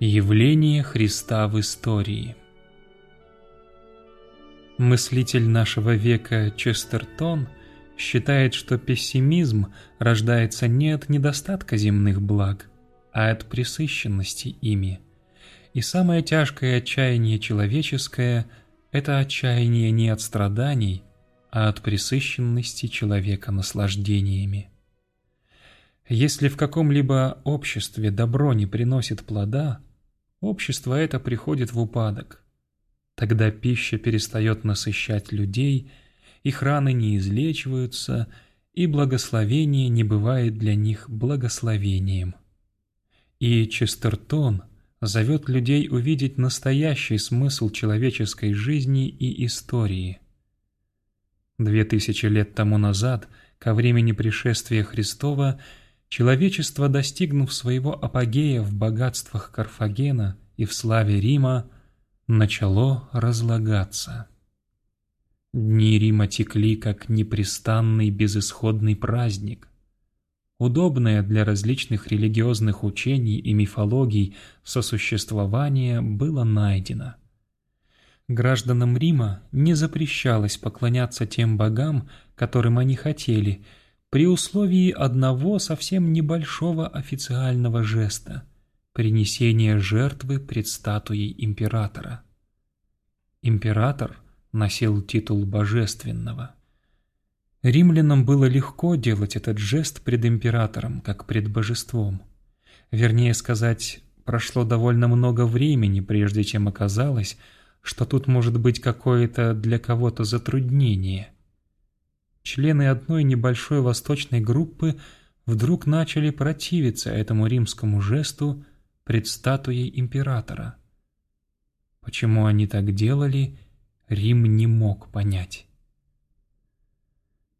Явление Христа в истории Мыслитель нашего века Честертон считает, что пессимизм рождается не от недостатка земных благ, а от пресыщенности ими. И самое тяжкое отчаяние человеческое – это отчаяние не от страданий, а от пресыщенности человека наслаждениями. Если в каком-либо обществе добро не приносит плода – общество это приходит в упадок. Тогда пища перестает насыщать людей, их раны не излечиваются, и благословение не бывает для них благословением. И Честертон зовет людей увидеть настоящий смысл человеческой жизни и истории. Две тысячи лет тому назад, ко времени пришествия Христова, Человечество, достигнув своего апогея в богатствах Карфагена и в славе Рима, начало разлагаться. Дни Рима текли как непрестанный безысходный праздник. Удобное для различных религиозных учений и мифологий сосуществование было найдено. Гражданам Рима не запрещалось поклоняться тем богам, которым они хотели – при условии одного совсем небольшого официального жеста – принесения жертвы пред статуей императора. Император носил титул божественного. Римлянам было легко делать этот жест пред императором, как пред божеством. Вернее сказать, прошло довольно много времени, прежде чем оказалось, что тут может быть какое-то для кого-то затруднение – члены одной небольшой восточной группы вдруг начали противиться этому римскому жесту пред статуей императора. Почему они так делали, Рим не мог понять.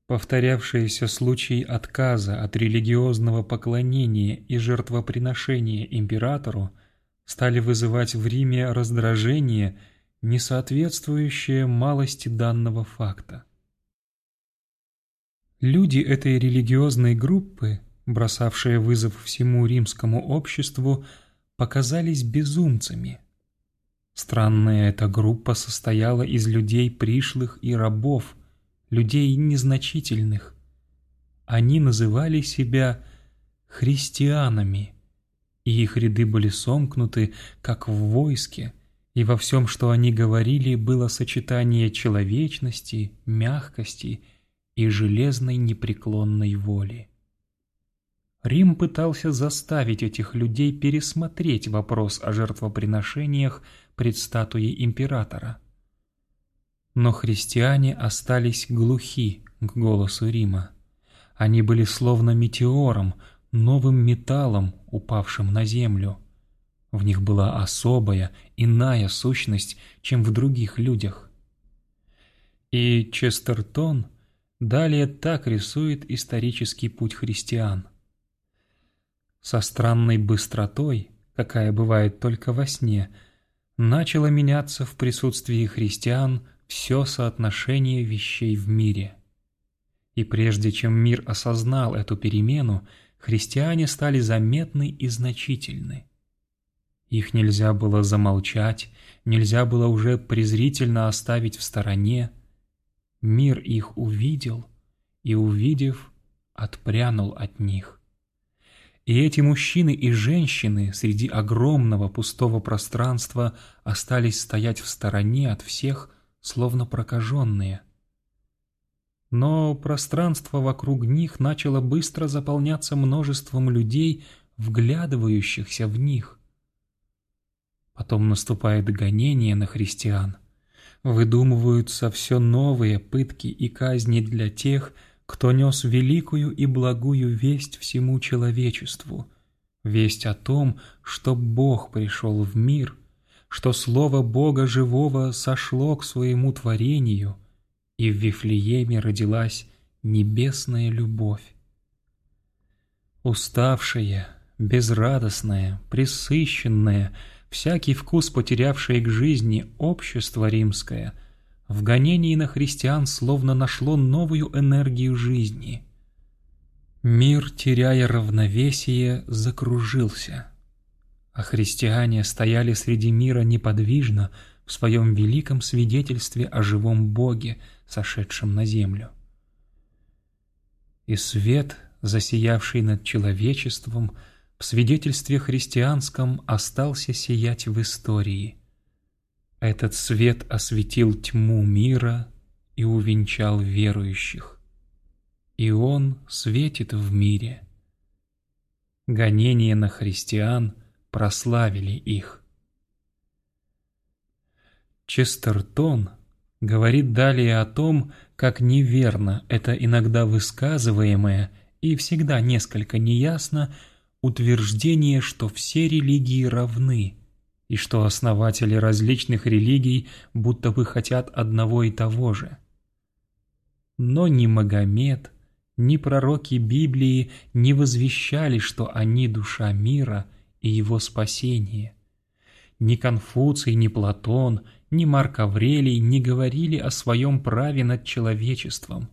Повторявшиеся случаи отказа от религиозного поклонения и жертвоприношения императору стали вызывать в Риме раздражение, не соответствующее малости данного факта. Люди этой религиозной группы, бросавшие вызов всему римскому обществу, показались безумцами. Странная эта группа состояла из людей пришлых и рабов, людей незначительных. Они называли себя христианами, и их ряды были сомкнуты, как в войске, и во всем, что они говорили, было сочетание человечности, мягкости и железной непреклонной воли. Рим пытался заставить этих людей пересмотреть вопрос о жертвоприношениях пред статуей императора. Но христиане остались глухи к голосу Рима. Они были словно метеором, новым металлом, упавшим на землю. В них была особая, иная сущность, чем в других людях. И Честертон — Далее так рисует исторический путь христиан. Со странной быстротой, какая бывает только во сне, начало меняться в присутствии христиан все соотношение вещей в мире. И прежде чем мир осознал эту перемену, христиане стали заметны и значительны. Их нельзя было замолчать, нельзя было уже презрительно оставить в стороне, Мир их увидел и, увидев, отпрянул от них. И эти мужчины и женщины среди огромного пустого пространства остались стоять в стороне от всех, словно прокаженные. Но пространство вокруг них начало быстро заполняться множеством людей, вглядывающихся в них. Потом наступает гонение на христиан – выдумываются все новые пытки и казни для тех, кто нес великую и благую весть всему человечеству, весть о том, что Бог пришел в мир, что Слово Бога Живого сошло к своему творению, и в Вифлееме родилась небесная любовь. Уставшая, безрадостная, пресыщенная — всякий вкус потерявшее к жизни общество римское, в гонении на христиан словно нашло новую энергию жизни. Мир, теряя равновесие, закружился. а христиане стояли среди мира неподвижно в своем великом свидетельстве о живом Боге, сошедшем на землю. И свет, засиявший над человечеством, в свидетельстве христианском остался сиять в истории. Этот свет осветил тьму мира и увенчал верующих. И он светит в мире. Гонения на христиан — прославили их. Честертон говорит далее о том, как неверно это иногда высказываемое и всегда несколько неясно утверждение, что все религии равны, и что основатели различных религий будто бы хотят одного и того же. Но ни Магомед, ни пророки Библии не возвещали, что они душа мира – и его спасение. Ни Конфуций, ни Платон, ни Марк Аврелий не говорили о своем праве над человечеством.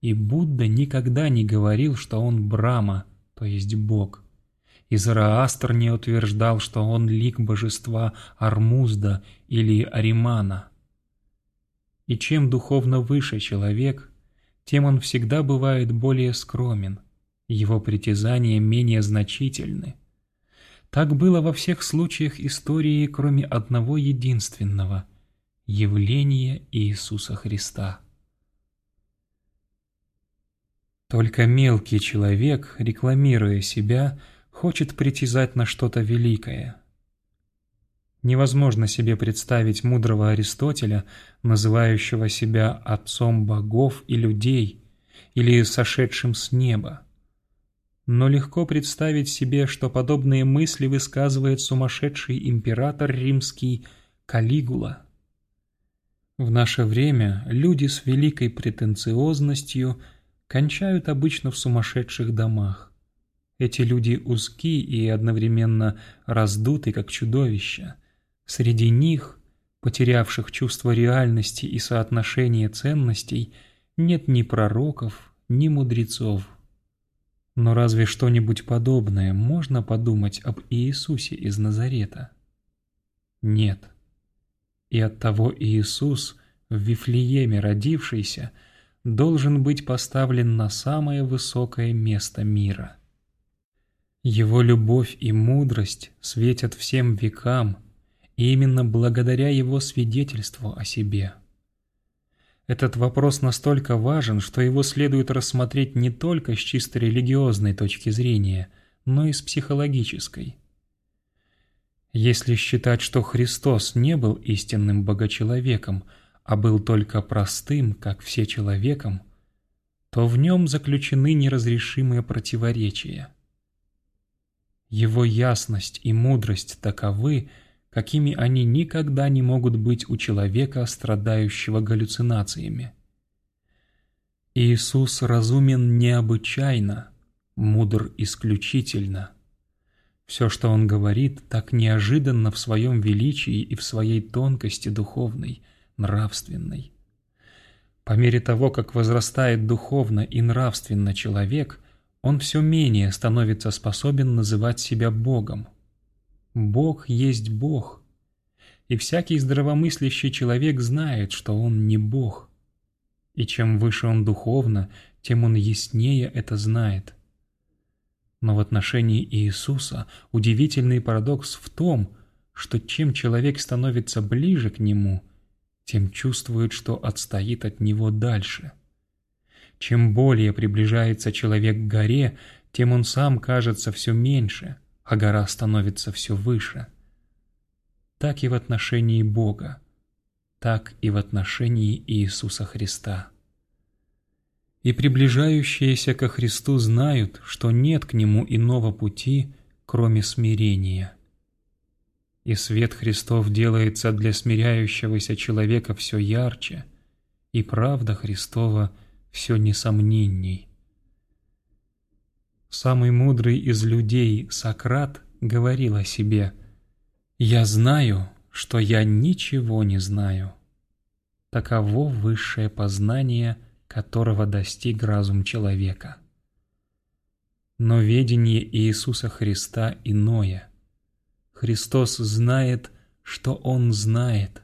И Будда никогда не говорил, что он Брама, то есть Бог. И Зараастр не утверждал, что он лик божества Армузда или Аримана. И чем духовно выше человек, тем он всегда бывает более скромен, его притязания менее значительны – так было во всех случаях истории, кроме одного единственного – явления Иисуса Христа. Только мелкий человек, рекламируя себя, хочет притязать на что-то великое. Невозможно себе представить мудрого Аристотеля, называющего себя отцом богов и людей, или сошедшим с неба но легко представить себе, что подобные мысли высказывает сумасшедший император римский Калигула. В наше время люди с великой претенциозностью кончают обычно в сумасшедших домах. Эти люди узки и одновременно раздуты, как чудовища. Среди них, потерявших чувство реальности и соотношения ценностей, нет ни пророков, ни мудрецов. Но разве что-нибудь подобное можно подумать об Иисусе из Назарета? Нет. И оттого Иисус, в Вифлееме родившийся, должен быть поставлен на самое высокое место мира. Его любовь и мудрость светят всем векам, именно благодаря его свидетельству о себе – этот вопрос настолько важен, что его следует рассмотреть не только с чисто религиозной точки зрения, но и с психологической. Если считать, что Христос не был истинным богочеловеком, а был только простым, как все человеком, то в нем заключены неразрешимые противоречия. Его ясность и мудрость таковы, какими они никогда не могут быть у человека, страдающего галлюцинациями. Иисус разумен необычайно, мудр исключительно. Все, что Он говорит, так неожиданно в своем величии и в своей тонкости духовной, нравственной. По мере того, как возрастает духовно и нравственно человек, он все менее становится способен называть себя Богом – Бог есть Бог. И всякий здравомыслящий человек знает, что Он не Бог. И чем выше он духовно, тем он яснее это знает. Но в отношении Иисуса удивительный парадокс в том, что чем человек становится ближе к Нему, тем чувствует, что отстоит от Него дальше. Чем более приближается человек к горе, тем он сам кажется все меньше – а гора становится все выше. Так и в отношении Бога, так и в отношении Иисуса Христа. И приближающиеся ко Христу знают, что нет к Нему иного пути, кроме смирения. И свет Христов делается для смиряющегося человека все ярче, и правда Христова все несомненней. Самый мудрый из людей, Сократ, говорил о себе «Я знаю, что я ничего не знаю». Таково высшее познание, которого достиг разум человека. Но ведение Иисуса Христа иное. Христос знает, что Он знает.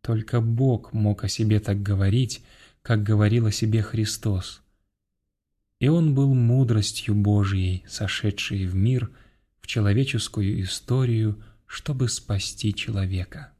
Только Бог мог о себе так говорить, как говорил о себе Христос. И Он был мудростью Божьей, сошедшей в мир, в человеческую историю, чтобы спасти человека.